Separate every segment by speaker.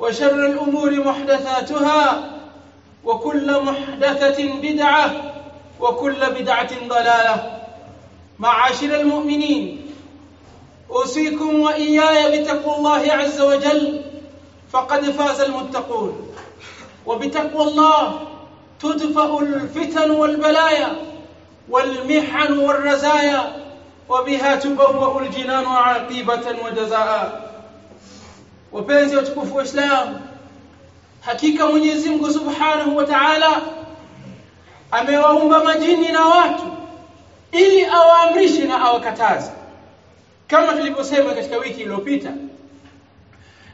Speaker 1: وشر الأمور محدثاتها وكل محدثة بدعة وكل بدعة ضلالة. معاشر المؤمنين أوصيكم وإياي بتقوى الله عز وجل فقد فاز المتقون. وبتقوى الله تدفأ الفتن والبلايا والمحن والرزايا وبها تبوأ الجنان عاقبة وجزاء wapenzi wa tukufu wa Islam hakika Mwenyezi Mungu Subhanahu wa Ta'ala amewaumba majini na watu ili awaamrishe na awakataze. Kama tulivyosema katika wiki iliyopita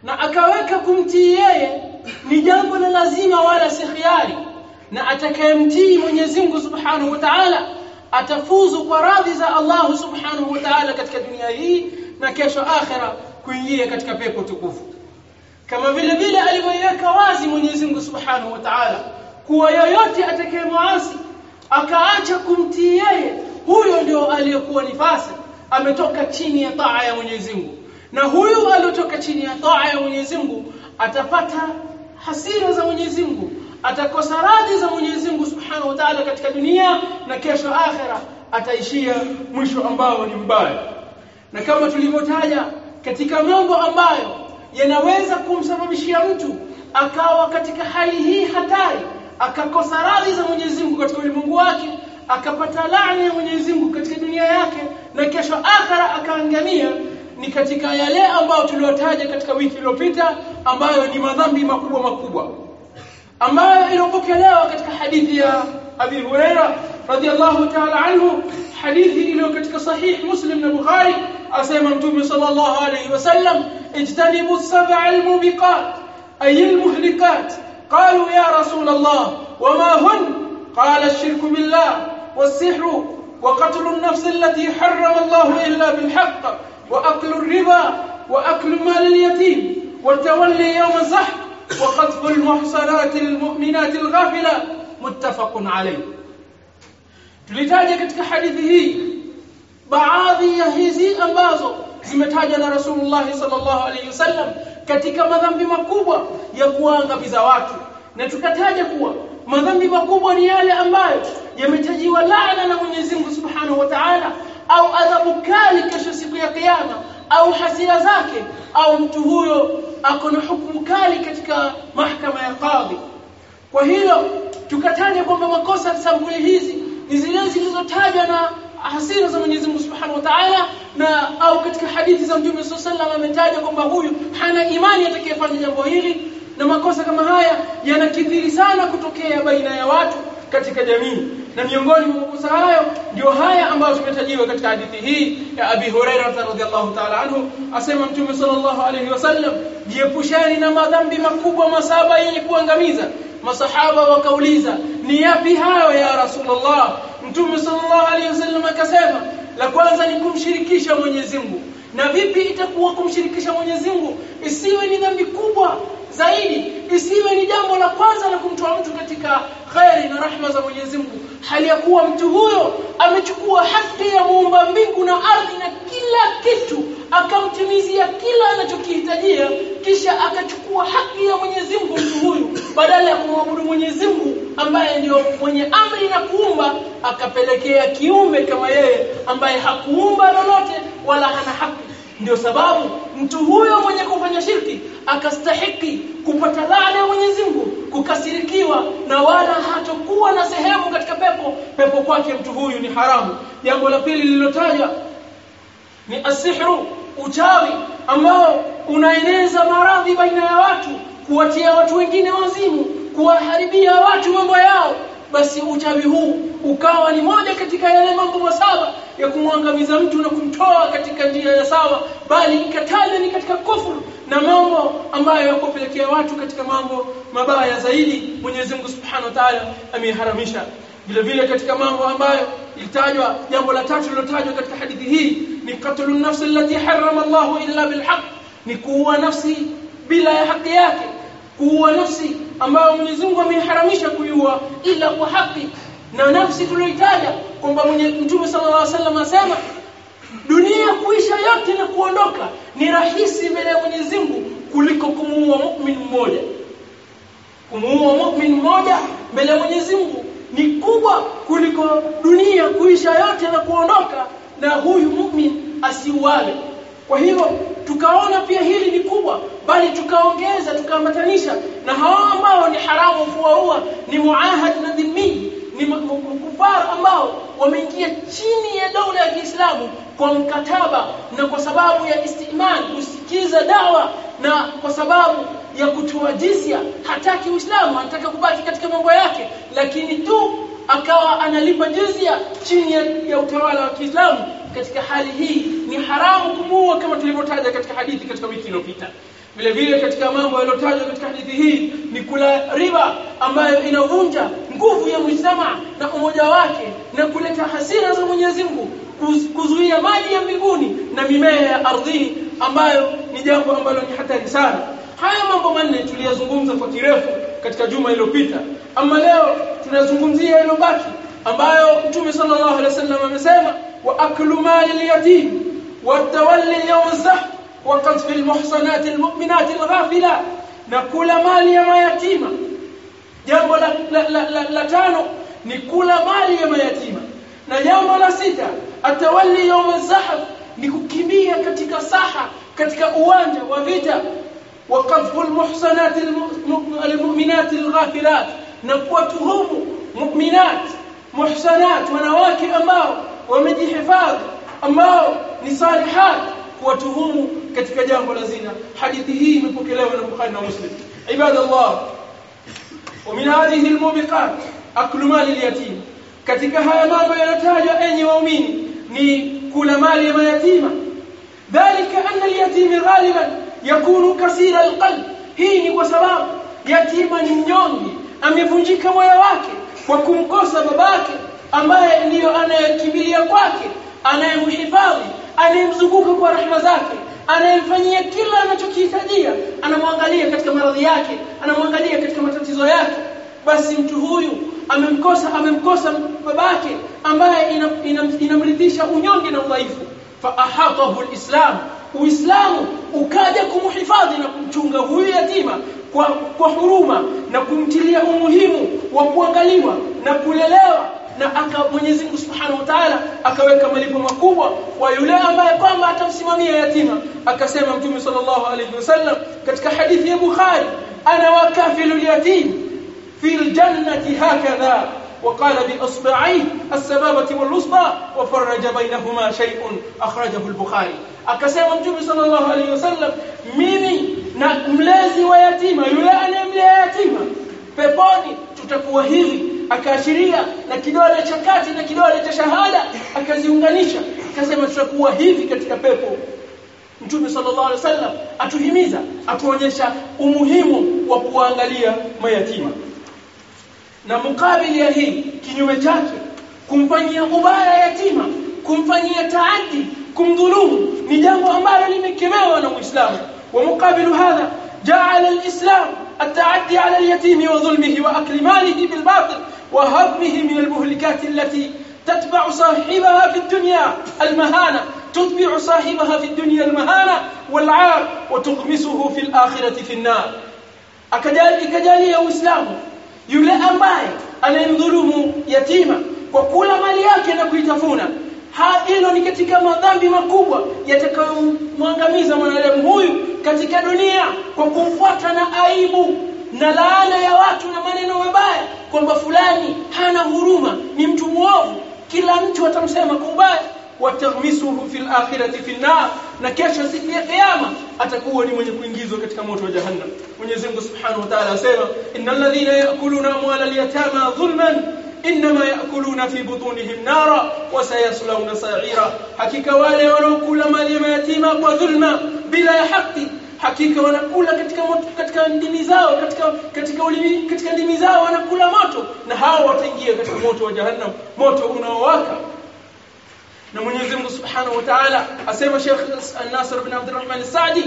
Speaker 1: na akaweka kumtii yeye ni jambo la lazima wala si khiari na atakayemtii Mwenyezi Mungu Subhanahu wa Ta'ala atafuzu kwa radhi za Allah Subhanahu wa Ta'ala katika dunia hii na kesho akhera kuingia katika pepo tukufu. Kama vile vile alivyoiweka wazi Mwenyezi Mungu Subhanahu wa Ta'ala kuwa yoyote atakayemwasi akaacha kumtii yeye huyo ndio aliyekuwa ni fasi ametoka chini ya taa ya Mwenyezi Mungu. Na huyo aliyotoka chini ya taa ya Mwenyezi Mungu atapata hasira za Mwenyezi Mungu atakosa radhi za Mwenyezi Mungu Subhanahu wa Ta'ala katika dunia na kesho akhera ataishia mwisho ambao ni mbaya. Na kama tulivyotaja katika mambo ambayo yanaweza kumsababishia mtu akawa katika hali hii hatari akakosa radhi za Mwenyezi Mungu katika ulimwengu wake akapata laana ya Mwenyezi Mungu katika dunia yake na kesho akhara akaangamia ni katika yale ambayo tuliyotaja katika wiki iliyopita ambayo ni madhambi makubwa makubwa ambayo iliyopokelewa katika hadithi ya Abi Huraira radhiallahu ta'ala anhu hadithi iliyo katika sahih Muslim na Bukhari asema Mtume sallallahu alayhi wasallam ijtanibu sab'a al-mubiqat ay al-muhlikat qalu ya rasul Allah wama hun qala ash-shirku billah was-sihr wa qatlu an-nafs allati harrama Allah illa bil-haqq wa aklu ar-riba wa aklu mal al-yatim wa tawalli yawm az-zahf wa qadfu al-muhsanat al-mu'minat al-ghafila muttafaqun alayh tulitaja katika hadithi hii baadhi ya hizi ambazo zimetajwa na Rasulullah sallallahu alaihi wasallam katika madhambi makubwa ya kuangamiza watu. Na tukataja kuwa madhambi makubwa ni yale ambayo yametajiwa laana na Mwenyezi Mungu Subhanahu wa Ta'ala au adhabu kali kesho siku ya kiyama au hasira zake au mtu huyo ako na hukumu kali katika mahakama ya kadhi kwa hilo tukataja kwamba makosa sampuli hizi ni zile zilizotajwa na hasira za Mwenyezi Mungu Subhanahu wa Ta'ala na au katika hadithi za Mtume sallallahu ametaja kwamba huyu hana imani atakayefanya jambo hili na makosa kama haya yanakithiri sana kutokea baina ya watu katika jamii. Na miongoni mwa makosa hayo ndio haya ambayo tumetajiwa katika hadithi hii ya Abi Hurairah radhiallahu ta'ala anhu. Asema Mtume sallallahu alaihi wasallam jiepusheni na madhambi makubwa masaba yenye kuangamiza masahaba wakauliza ni yapi hayo ya Rasulullah? Mtume sallallahu alaihi wasallam akasema la kwanza ni kumshirikisha Mwenyezi Mungu. Na vipi itakuwa kumshirikisha Mwenyezi Mungu? Isiwe ni dhambi kubwa zaidi isiwe ni jambo la kwanza la kumtoa mtu katika khairi na rahma za Mwenyezi Mungu. Hali ya kuwa mtu huyo amechukua haki ya muumba mbingu na ardhi na kila kitu akamtimizia kila anachokihitajia kisha akachukua haki ya Mwenyezi Mungu mtu huyu badala ya kumwabudu Mwenyezi Mungu ambaye ndio mwenye amri na kuumba akapelekea kiume kama yeye ambaye hakuumba lolote wala hana haki. Ndio sababu mtu huyo mwenye kufanya shirki akastahiki kupata laana ya Mwenyezi Mungu kukasirikiwa na wala hatokuwa na sehemu katika pepo. Pepo kwake mtu huyu ni haramu. Jambo la pili lililotajwa ni asihru uchawi ambao unaeneza maradhi baina ya watu kuwatia watu wengine wazimu kuwaharibia watu mambo yao. Basi uchawi huu ukawa ni moja katika yale mambo masaba ya kumwangamiza mtu na kumtoa katika njia ya sawa bali ikatajwa ni katika kufuru na mambo ambayo yakopelekea watu katika mambo mabaya zaidi. Mwenyezi Mungu Subhanahu wa Ta'ala ameharamisha vile vile katika mambo ambayo itajwa jambo la tatu lilotajwa katika hadithi hii ni qatlun nafsi allati harrama Allahu illa bilhaq ni kuua nafsi bila ya haki yake. Kuua nafsi ambayo Mwenyezi Mungu ameharamisha kuiua ila kwa haki. Na nafsi tuliyoitaja kwamba mwenye Mtume sallallahu alaihi wasallam asema dunia kuisha yote na kuondoka ni rahisi mbele ya Mwenyezi Mungu kuliko kumuua mu'min mmoja. Kumuua mu'min mmoja mbele ya Mwenyezi Mungu ni kubwa kuliko dunia kuisha yote na kuondoka na huyu mu'min asiuawe. Kwa hivyo tukaona pia hili ni kubwa bali tukaongeza tukaambatanisha na hao ambao ni haramu kuwaua ni muahad na dhimmi ni kufara ambao wameingia chini ya dola ya Kiislamu kwa mkataba na kwa sababu ya istimani kusikiza dawa na kwa sababu ya kutoa jizya. Hataki Uislamu anataka kubaki katika mambo yake lakini tu akawa analipa jizya chini ya, ya utawala wa Kiislamu. Katika hali hii ni haramu kumuua kama tulivyotaja katika hadithi katika wiki iliyopita. Vile vile katika mambo yaliyotajwa katika hadithi hii ni kula riba ambayo inavunja nguvu ya mujtama na umoja wake na kuleta hasira za Mwenyezi Mungu kuzuia maji ya mbinguni na mimea ya ardhini ambayo ni jambo ambalo ni hatari sana haya mambo manne tuliyazungumza kwa kirefu katika juma iliyopita ama leo tunazungumzia iliyobaki ambayo Mtume sallallahu alaihi wasallam amesema wa aklu mali al-yatim wa tawalli yawm az-zahf wa qadf al-muhsanat al-mu'minat al-ghafilat na kula mali ya mayatima jambo la, la, la, la, la tano ni kula mali ya mayatima na jambo la sita atawalli yawm az-zahf ni kukimbia katika saha katika uwanja wa vita وقذف المحصنات المؤمنات الغافلات. نقوتهم مؤمنات محصنات ونواكي أمار ومدي حفاظ أمار نصالحات قوتهم كتك جانب الأزينة حديثه من بكلاب البخاري ومسلم. عباد الله ومن هذه الموبقات أكل مال اليتيم. كتك هاي ما بيرتاج أني يومين ني كل مال يما يتيم ذلك أن اليتيم غالباً yakunu kasira al-qalb. Hii ni kwa sababu yatima ni mnyonge amevunjika moyo wake kwa kumkosa babake ambaye ndiyo anayekimbilia kwake anayemhifadhi anayemzunguka kwa rahma zake anayemfanyia kila anachokihitajia. Anamwangalia katika maradhi yake anamwangalia katika matatizo yake. Basi mtu huyu amemkosa amemkosa babake ambaye inamridhisha ina, ina unyonge na udhaifu. Fa ahatahu alislam uislamu ukaja kumhifadhi na kumchunga huyu yatima kwa, kwa huruma na kumtilia umuhimu wa kuangaliwa na kulelewa na aka Mwenyezi Mungu Subhanahu wa Ta'ala akaweka malipo makubwa kwa yule ambaye kwamba atamsimamia yatima akasema Mtume sallallahu alayhi wasallam katika hadithi ya Bukhari ana wakafilu yatim fi aljannati hakadha وقال بإصبعيه السبابة والوسطى وفرج بينهما شيء أخرجه البخاري akasema mtume sallallahu alaihi wasallam mimi na mlezi wa yatima yule anayemlea yatima peponi tutakuwa hivi akaashiria na kidole cha kati na kidole cha shahada akaziunganisha akasema tutakuwa hivi katika pepo Mtume sallallahu alaihi wasallam atuhimiza atuonyesha umuhimu wa kuangalia mayatima Na mukabili ya hii kinyume chake kumfanyia ubaya yatima kumfanyia taaddi kumdhulumu ni jambo ambalo limekemewa na Uislamu wa mukabilu hadha ja'ala al-islam التعدي على اليتيم وظلمه وأكل ماله بالباطل وهضمه من المهلكات التي تتبع صاحبها في الدنيا المهانة تتبع صاحبها في الدنيا المهانة والعار وتغمسه في الآخرة في النار ikajalia Uislamu yule ambaye anayemdhulumu yatima kwa kula mali yake na kuitafuna hilo ni katika madhambi makubwa yatakayomwangamiza mwanadamu huyu katika dunia kwa kumfuata na aibu na laana ya watu na maneno mabaya kwamba fulani hana huruma ni mtu mwovu. Kila mtu atamsema kwa ubaya وتغمسه في الآخرة في النار. نكشف سيكي قيامة. أتقوى لمن يكون جيزو كتك موت وجهنم. من يزنب سبحانه وتعالى سيما. إن الذين يأكلون أموال اليتامى ظلما إنما يأكلون في بطونهم نارا وسيصلون صعيرا. حكيك والي ونوكل مريم يتيما وظلما بلا حق. حكيك ونقول كتك موت كتك اندميزاو. كتك كتك ولي كتك اندميزاو. ونقول موت. نهاو وتنجيه كتك موت وجهنم. موت ونواكا na Mwenyezi Mungu Subhanahu wa Ta'ala asema Sheikh An-Nasr bin Abdurrahman al-Sa'di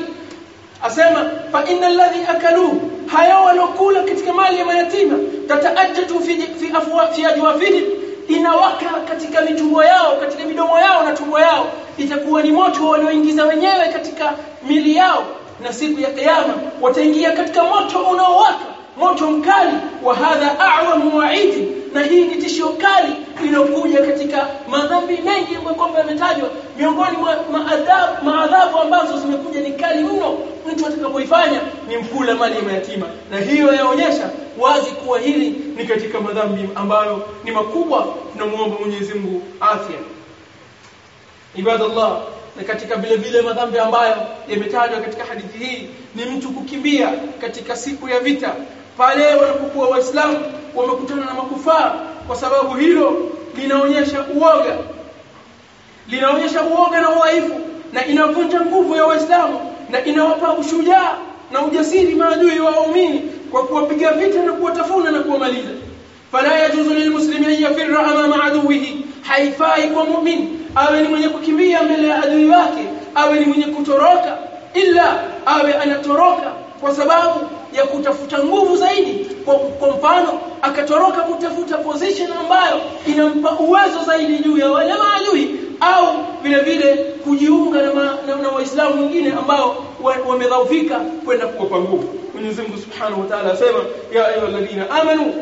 Speaker 1: asema fa innal ladhi akalu hayo walokula katika mali ya mayatima tataajjatu fi fi afwa fi ajwafihim inawaka katika mitumbo yao katika midomo yao na tumbo yao. Itakuwa ni moto walioingiza wenyewe katika mili yao na siku ya kiyama wataingia katika moto unaowaka moto mkali wa hadha a'wamu wa'idi na hii ni tishio kali iliyokuja katika madhambi mengi ambayo kwamba yametajwa miongoni mwa maadhabu maadhabu ambazo zimekuja ni kali mno. Mtu atakapoifanya ni mkula mali ya yatima na hiyo yaonyesha wazi kuwa hili ni katika madhambi ambayo ni makubwa tunamuomba Mwenyezi Mungu afya. Ibadallah na katika vile vile madhambi ambayo yametajwa katika hadithi hii ni mtu kukimbia katika siku ya vita pale wanapokuwa waislamu wamekutana na makufaa kwa sababu hilo linaonyesha uoga linaonyesha uoga na udhaifu na inavunja nguvu ya waislamu na inawapa ushujaa na ujasiri maadui wa waumini kwa kuwapiga vita na kuwatafuna na kuwamaliza. Fala yajuzu lilmuslimi an yafirra amama aduwihi. Haifai kwa muumini awe ni mwenye kukimbia mbele ya adui wake awe ni mwenye kutoroka ila awe anatoroka kwa sababu ya kutafuta nguvu zaidi. Kwa, kwa mfano akatoroka kutafuta position ambayo inampa uwezo zaidi juu ya wale maajui au vile vile kujiunga na, na, na waislamu wengine ambao wamedhaufika wa kwenda kukopa nguvu. Mwenyezi Mungu Subhanahu wa Ta'ala asema ya ayyuhalladhina amanu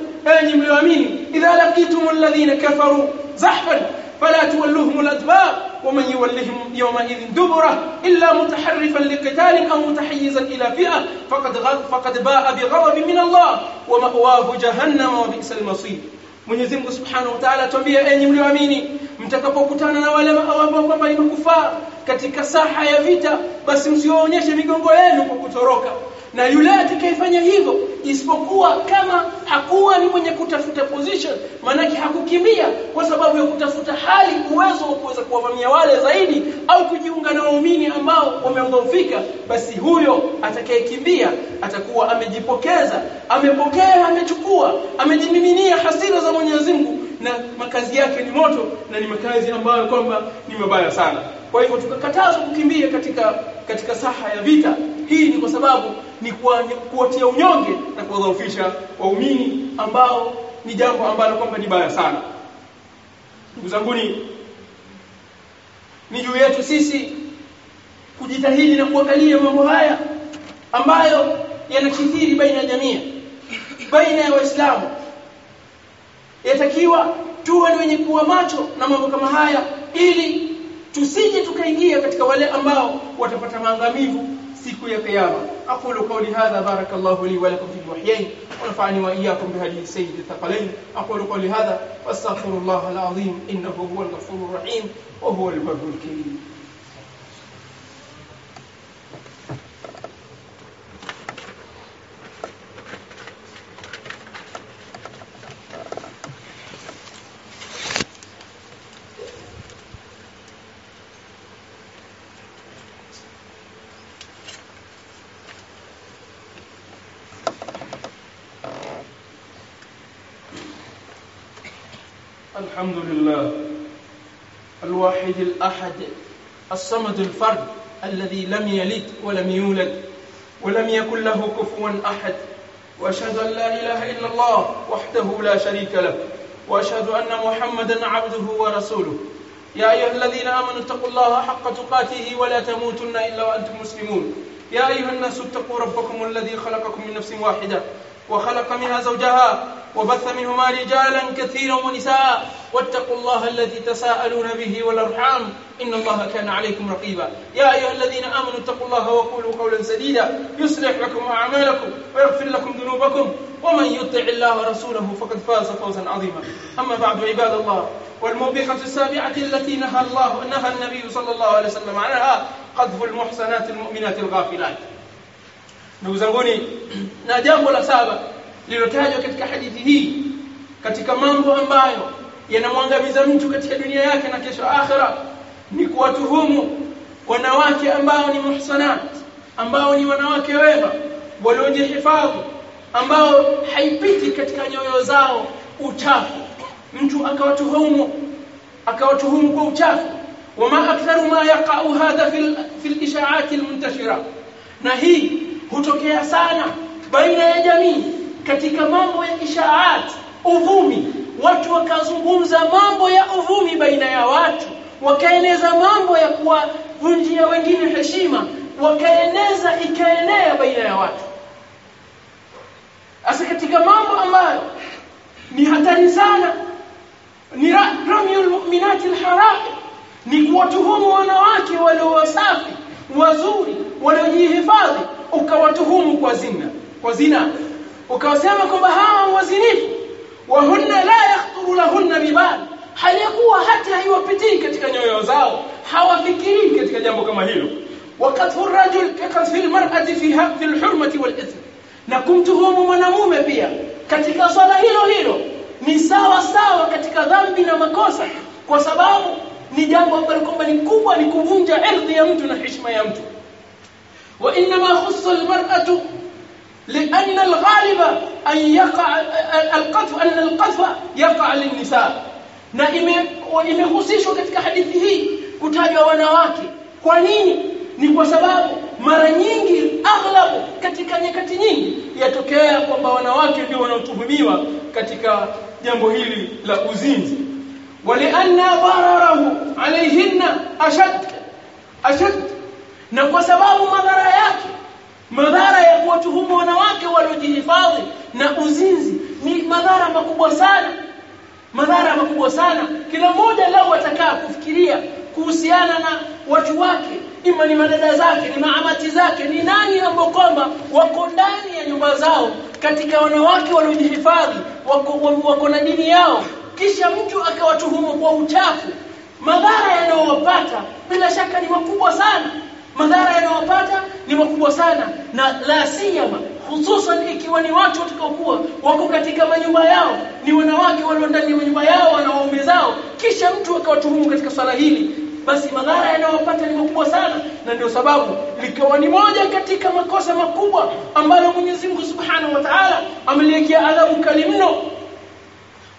Speaker 1: enyi mlioamini idha laqitumul ladhina kafaru zahfan fala tuwalluhumul adbar ومن يولهم يومئذ دبره إلا متحرفا لقتال أو متحيزا إلى فئة فقد, فقد باء بغضب من الله ومأواه جهنم وبئس المصير Mwenyezi Mungu Subhanahu wa Ta'ala atuambia enyi mlioamini mtakapokutana na wale ambao kwamba ni makufaa katika saha ya vita basi msiwaonyeshe migongo yenu kwa kutoroka na yule atakayefanya hivyo isipokuwa kama hakuwa ni mwenye kutafuta position maanake hakukimbia kwa sababu ya kutafuta hali uwezo wa kuweza kuwavamia wale zaidi au kujiunga na waumini ambao wameondofika basi huyo atakayekimbia atakuwa amejipokeza amepokea amechukua amejimiminia hasira za Mwenyezi Mungu na makazi yake ni moto na ni makazi ambayo kwamba ni mabaya sana. Kwa hivyo tukakatazwa kukimbia katika katika saha ya vita hii ni kwa sababu ni kuwatia unyonge na kuwadhoofisha waumini ambao ni jambo ambalo kwamba ni baya sana. Ndugu zanguni ni juu yetu sisi kujitahidi na kuangalia mambo haya ambayo yanakithiri baina ya jamii baina ya waislamu. Yatakiwa tuwe ni wenye kuwa macho na mambo kama haya ili tusije tukaingia katika wale ambao watapata maangamivu siku ya kiyama. Aqulu qawli hadha barakallahu li wa lakum fil wahyain wa nafa'ani wa iyyakum bi hadhihi sayyid thaqalain aqulu qawli hadha wastaghfirullah alazim innahu huwal ghafurur rahim الحمد لله. الواحد الأحد الصمد الفرد الذي لم يلد ولم يولد ولم يكن له كفوا أحد. وأشهد أن لا إله إلا الله وحده لا شريك له. وأشهد أن محمدا عبده ورسوله. يا أيها الذين آمنوا اتقوا الله حق تقاته ولا تموتن إلا وأنتم مسلمون. يا أيها الناس اتقوا ربكم الذي خلقكم من نفس واحدة. وخلق منها زوجها وبث منهما رجالا كثيرا ونساء. واتقوا الله الذي تساءلون به والأرحام. إن الله كان عليكم رقيبا. يا أيها الذين آمنوا اتقوا الله وقولوا قولا سديدا. يصلح لكم أعمالكم ويغفر لكم ذنوبكم. ومن يطع الله ورسوله فقد فاز فوزا عظيما. أما بعد عباد الله والموبقة السابعة التي نهى الله نهى النبي صلى الله عليه وسلم عنها قذف المحسنات المؤمنات الغافلات. Ndugu zanguni na jambo la saba lililotajwa katika hadithi hii katika mambo ambayo yanamwangamiza mtu katika dunia yake na kesho akhira ni kuwatuhumu wanawake ambao ni muhsanat ambao ni wanawake wema waliojihifadhi ambao haipiti katika nyoyo zao uchafu. Mtu akawatuhumu akawatuhumu kwa uchafu. Wama aktharu ma yaqa'u hadha fil fil isha'at na hii hutokea sana baina ya jamii katika mambo ya ishaat uvumi. Watu wakazungumza mambo ya uvumi baina ya watu wakaeneza mambo ya kuwavunjia wengine heshima wakaeneza ikaenea baina ya watu. Hasa katika mambo ambayo ni hatari sana ni ramyul mu'minati alharaq ni kuwatuhumu wanawake walio wasafi wazuri waliojihifadhi ukawatuhumu kwa zina. Kwa zina ukawasema kwamba hawa wazinifu. Wa hunna la yakhturu lahunna bibal halikuwa hata haiwapitii katika nyoyo zao hawafikirii katika jambo kama hilo. Wakati rajul kakatfi almar'ati fi haqqi alhurmati walithm na kumtuhumu mwanamume pia katika swala hilo hilo ni sawa sawa katika dhambi na makosa kwa sababu ni jambo ambalo kwamba ni kubwa ni kuvunja ardhi ya mtu na heshima ya mtu وانما خص المراه لأن الغالب ان يقع القذف ان القذف يقع للنساء na imehusishwa katika hadithi hii kutajwa wanawake kwa nini ni kwa sababu mara nyingi aghlabu katika nyakati nyingi yatokea kwamba wanawake ndio wanaotuhumiwa katika jambo hili la uzinzi walianna dararahu alayhinna ashad ashad na kwa sababu madhara yake madhara ya kuwatuhumu wanawake waliojihifadhi na uzinzi ni madhara makubwa sana. Madhara makubwa sana. Kila mmoja lao atakaa kufikiria kuhusiana na watu wake. Ima ni madada zake ni maamati zake ni nani ambao kwamba wako ndani ya nyumba zao katika wanawake waliojihifadhi wako, wako na dini yao. Kisha mtu akawatuhumu kwa uchafu. Madhara yanayowapata bila shaka ni makubwa sana madhara yanayowapata ni makubwa sana na la siyama hususan ikiwa ni watu watakaokuwa wako katika manyumba yao ni wanawake walio ndani ya manyumba yao na waume zao kisha mtu akawatuhumu katika swala hili basi madhara yanayowapata ni makubwa sana na ndio sababu likawa ni moja katika makosa makubwa ambayo Mwenyezi Mungu Subhanahu wa Ta'ala ameliwekea adhabu kali mno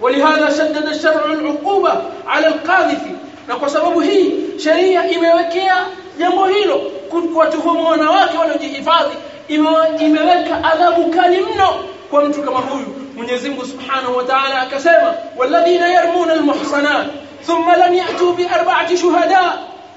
Speaker 1: ولهذا شدد الشرع العقوبة على القاذف na kwa sababu hii sheria imewekea jambo hilo kuwatuhumu wanawake waliojihifadhi imeweka adhabu kali mno kwa mtu kama huyu Mwenyezi Mungu Subhanahu wa Ta'ala akasema walladhina yarmuna almuhsanat thumma lam ya'tu bi arba'ati shuhada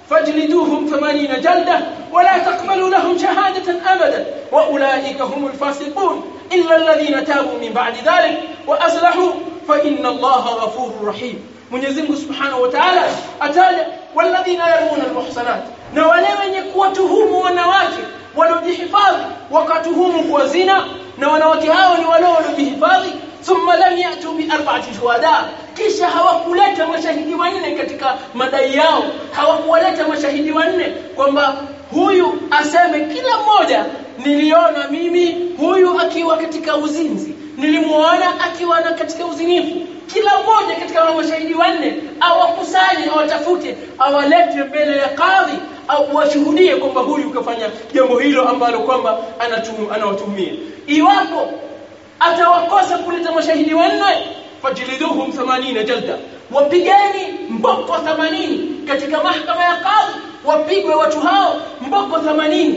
Speaker 1: فاجلدوهم ثمانين جلدة ولا تقبلوا لهم شهادة أبدا وأولئك هم الفاسقون إلا الذين تابوا من بعد ذلك وأصلحوا فإن الله غفور رحيم Mwenyezi Mungu Subhanahu wa Ta'ala ataja walladhina yarmuna almuhsanat na wale wenye kuwatuhumu wanawake waliojihifadhi wakatuhumu kwa zina na wanawake hao ni wale waliojihifadhi thumma lam yatu bi arba'ati shuhada kisha hawakuleta mashahidi wanne katika madai yao. Hawakuwaleta mashahidi wanne kwamba huyu aseme kila mmoja niliona mimi akiwa katika uzinzi nilimuona akiwa na katika uzinifu. Kila mmoja katika wale mashahidi wanne awakusanye awatafute awalete mbele ya kadhi au washuhudie kwamba huyu kafanya jambo hilo ambalo kwamba anawatumia. iwapo atawakosa kuleta mashahidi wanne fajliduhum 80 jalda. Wapigeni mboko 80 katika mahakama ya kadhi wapigwe watu hao mboko 80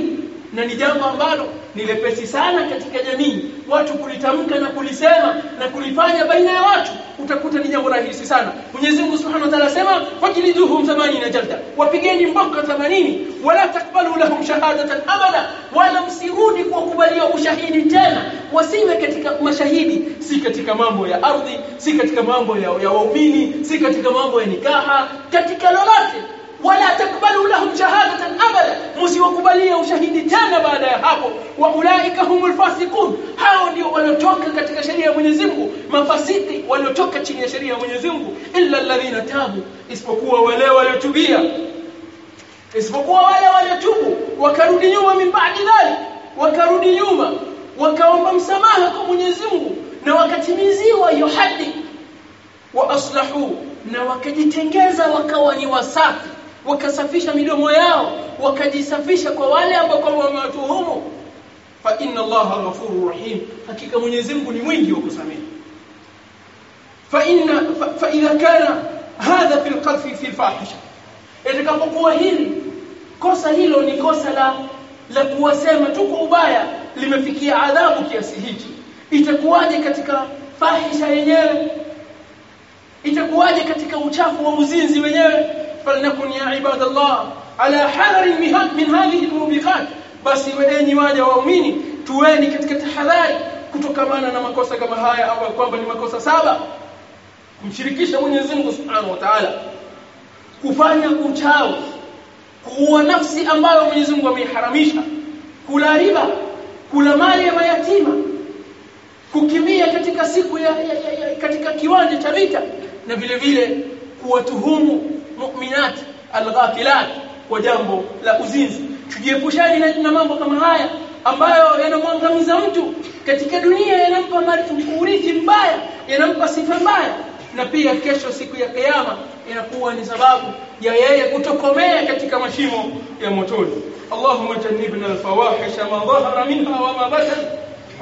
Speaker 1: na ni jambo ambalo ni lepesi sana katika jamii. Watu kulitamka na kulisema na kulifanya baina ya watu utakuta ni jambo rahisi sana. Mwenyezi Mungu Subhanahu wa Ta'ala asema fakiliduhum thamanina jalda. Wapigeni mboka 80 wala takbalu lahum shahadatan abada wala msirudi kuwakubalia ushahidi tena. Wasiwe katika mashahidi si katika mambo ya ardhi si katika mambo ya, ya waumini si katika mambo ya nikaha. Katika lolote ولا تقبلوا لهم شهادة أبدا. مسيو قبلي وشهيد تانا بعد هابو وأولئك هم الفاسقون. هاو ديو ولو توكا كتك شريع من يزمه ما فاسقي ولو توكا تشيني شريع من يزمه إلا الذين تابوا. اسبقوا ولا ولو تبيا اسبقوا ولا ولو تبوا وكرود يوم من بعد ذلك. وكرود يوم وكاومب مسماهكم من يزمه نوكتميزي ويحدي. وأصلحوا. na wakajitengeza wakawa ni wasafi wakasafisha midomo yao wakajisafisha kwa wale ambao kwamba wamewatuhumu fa inna allaha ghafurur rahim hakika mwenyezi Mungu ni mwingi wa kusamehe. Fa inna fa idha kana hadha fil qadfi fi fahisha itakapokuwa hili kosa hilo ni kosa la la kuwasema tu kwa ubaya limefikia adhabu kiasi hiki. Itakuwaje katika fahisha yenyewe? Itakuwaje katika uchafu wa uzinzi wenyewe فلنكن يا عباد الله على حذر من هذه الموبقات basi wenyi waja waumini tuweni katika tahadhari kutokamana na makosa kama haya au kwamba ni makosa saba kumshirikisha Mwenyezi Mungu Subhanahu wa Ta'ala kufanya uchawi kuua nafsi ambayo Mwenyezi Mungu ameiharamisha kula riba kula mali ya mayatima kukimbia katika siku ya, ya, ya, ya katika kiwanja cha vita na vile vile kuwatuhumu mu'minat alghafilat wa jambo la uzinzi. Tujiepushani na, na mambo kama haya ambayo yanamwangamiza mtu katika dunia yanampa urithi mbaya yanampa sifa mbaya. Na pia kesho siku ya kiyama inakuwa ni sababu ya yeye kutokomea katika mashimo ya motoni. Allahumma jannibna alfawahisha ma dhahara minha wa ma batan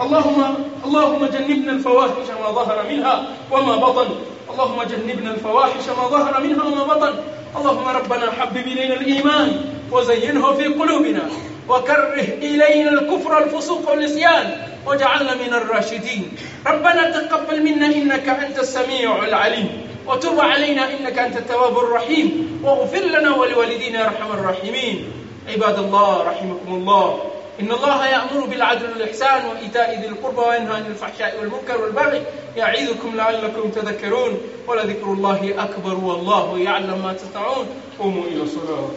Speaker 1: اللهم اللهم جنبنا الفواحش ما ظهر منها وما بطن. اللهم جنبنا الفواحش ما ظهر منها وما بطن. اللهم ربنا حبب إلينا الإيمان وزينه في قلوبنا وكره إلينا الكفر الفسوق والنسيان واجعلنا من الراشدين. ربنا تقبل منا إنك أنت السميع العليم وتب علينا إنك أنت التواب الرحيم واغفر لنا ولوالدينا يا أرحم الراحمين. عباد الله رحمكم الله. إن الله يأمر بالعدل والإحسان وإيتاء ذي القربى وينهى عن الفحشاء والمنكر والبغي يعظكم لعلكم تذكرون ولذكر الله أكبر والله يعلم ما تصنعون قوموا إلى الصلاة